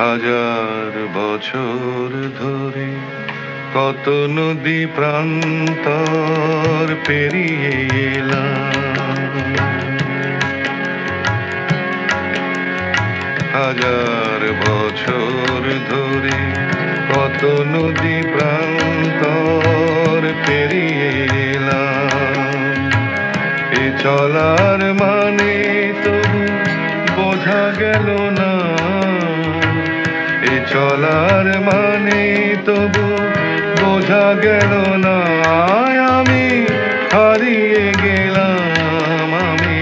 হাজার বছর ধরে কত নদী প্রান্তর পেরিয়ে এলাম। হাজার বছর ধরে কত নদী প্রান্তর পেরিয়ে এলাম। এ চলার মানে তবু বোঝা গেল না চলার মানে তবু বোঝা গেল না আমি হারিয়ে গেলাম, আমি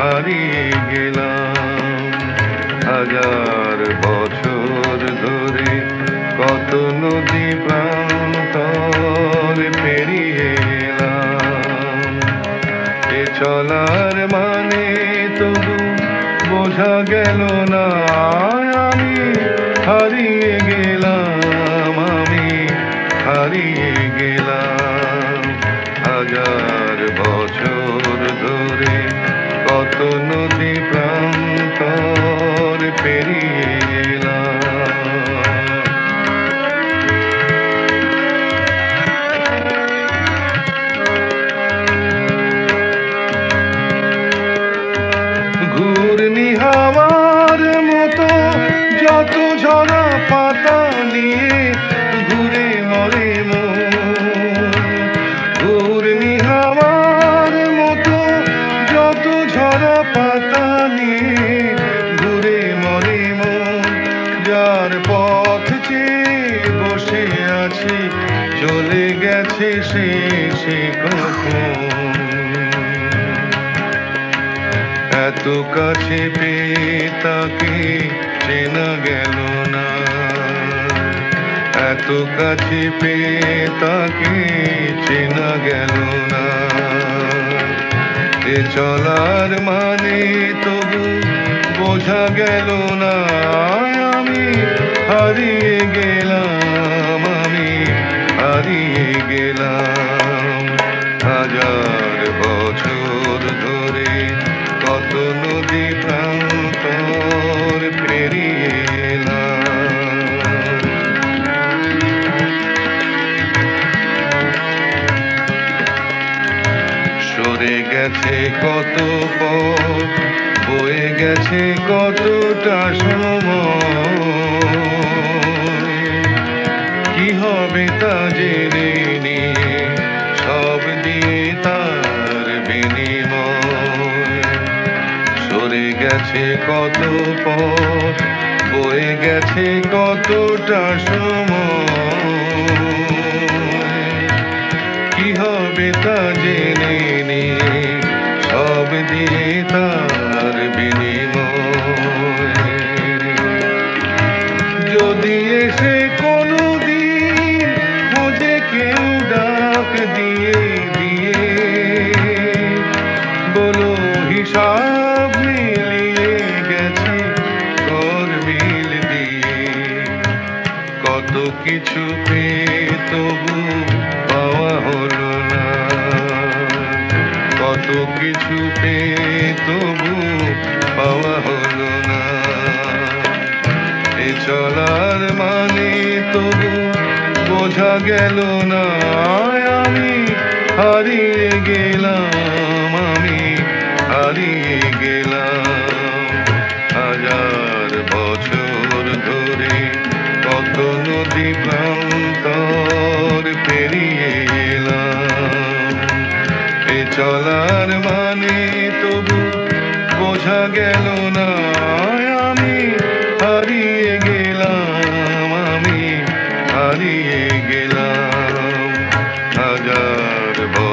হারিয়ে গেলাম। হাজার বছর ধরে কত নদী প্রান্তর পেরিয়ে এলাম। এ চলার মানে তবু বোঝা গেল না হারিয়ে পাতা নিয়ে ঘুরে মন। ঘূর্ণি মতো পাতা নিয়ে ঘুরে মরে যার পথ চেয়ে বসে আছি, চলে গেছে সে এত কাছে পেয়ে তাকে চেনা গেল এত কাছে পেয়ে তাকে চেনা গেল না। এ চলার মানে তবু বোঝা গেল না। আমি হারিয়ে গেলাম, আমি হারিয়ে গেছে কত বয়ে গেছে কতটা সময়। কি হবে তা জেনে নিয়ে, সব দিয়ে তার বিনিময়। সরে গেছে কত পথ, বয়ে গেছে কতটা সময়। দিয়ে বলো হিসাব মিলিয়ে গেছে কর মিল দিয়ে। কত কিছু পেয়ে তবু পাওয়া হলো না। কত কিছু পেয়ে তবু পাওয়া হলো না। এ চলার মানে তবু বোঝা গেল না আমি হারিয়ে গেলাম আমি, হারিয়ে গেলাম। হাজার বছর ধরে কত নদী প্রান্তর পেরিয়ে এলাম। এ চলার মানে তবু বোঝা গেল না, আমি হারিয়ে গেলাম হারিয়ে গেলাম। হাজার বছর